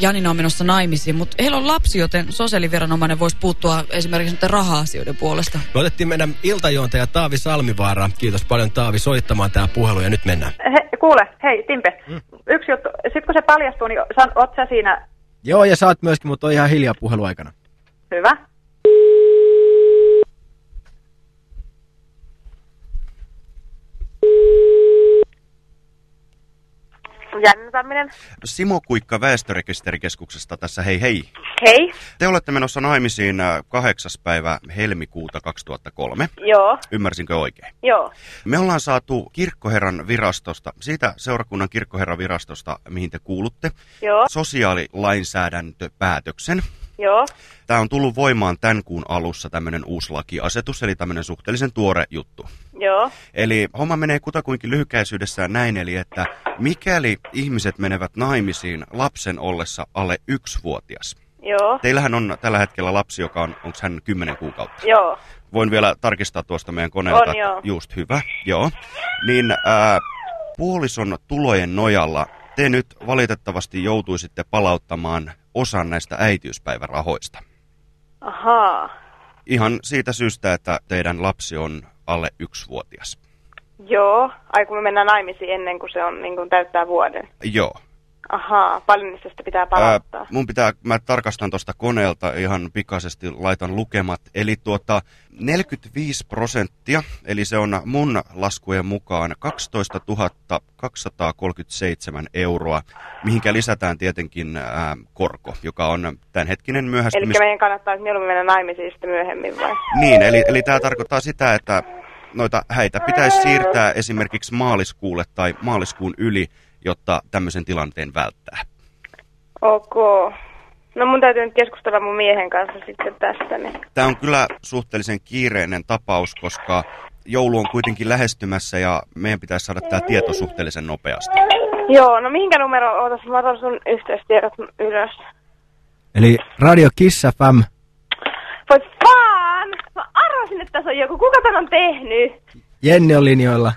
Janina on menossa naimisiin, mutta heillä on lapsi, joten sosiaaliviranomainen voisi puuttua esimerkiksi nyt raha-asioiden puolesta. Me otettiin meidän iltajuontaja Taavi Salmivaara. Kiitos paljon Taavi soittamaan tämä puhelu ja nyt mennään. He, kuule, hei Timpe, mm. yksi juttu. Sitten kun se paljastuu, niin oot sä siinä... Joo, ja saat myöskin, mutta on ihan hiljaa puheluaikana. Hyvä. Janne Tamminen. Simo Kuikka Väestörekisterikeskuksesta tässä, hei hei. Hei. Te olette menossa naimisiin äh, kahdeksas päivä helmikuuta 2003. Joo. Ymmärsinkö oikein? Joo. Me ollaan saatu kirkkoherran virastosta, siitä seurakunnan kirkkoherran virastosta, mihin te kuulutte, Joo. sosiaalilainsäädäntöpäätöksen. Joo. Tämä on tullut voimaan tämän kuun alussa tämmöinen uusi lakiasetus, eli tämmöinen suhteellisen tuore juttu. Joo. Eli homma menee kutakuinkin lyhykäisyydessään näin, eli että mikäli ihmiset menevät naimisiin lapsen ollessa alle yksivuotias, Joo. Teillähän on tällä hetkellä lapsi, joka on, onko hän 10 kuukautta? Joo. Voin vielä tarkistaa tuosta meidän koneelta. On, joo. Just hyvä, joo. Niin ää, puolison tulojen nojalla te nyt valitettavasti joutuisitte palauttamaan osan näistä äitiyspäivärahoista. Ahaa. Ihan siitä syystä, että teidän lapsi on alle yksivuotias. Joo. Ai kun me mennään naimisiin ennen kuin se on niin kuin täyttää vuoden. Joo. Ahaa. Paljon niistä sitten pitää palauttaa. Ää, mun pitää, mä tarkastan tuosta koneelta ihan pikaisesti, laitan lukemat. Eli tuota 45 prosenttia, eli se on mun laskujen mukaan 12 237 euroa, mihinkä lisätään tietenkin ää, korko, joka on tämänhetkinen Eli myöhästymis... meidän kannattaa mieluummin mennä naimisiin sitten myöhemmin vai? Niin, eli, eli tämä tarkoittaa sitä, että noita häitä pitäisi siirtää esimerkiksi maaliskuulle tai maaliskuun yli, jotta tämmöisen tilanteen välttää. Ok. No mun täytyy nyt keskustella mun miehen kanssa sitten tästä. Niin. Tämä on kyllä suhteellisen kiireinen tapaus, koska joulu on kuitenkin lähestymässä ja meidän pitäisi saada tämä tieto suhteellisen nopeasti. Joo, no mihinkä numero, ootas, mä otan sun yhteystiedot ylös. Eli Radio Kiss FM. Voi faan! Mä arvasin, että tässä on joku. Kuka tän on tehnyt? Jenni on linjoilla.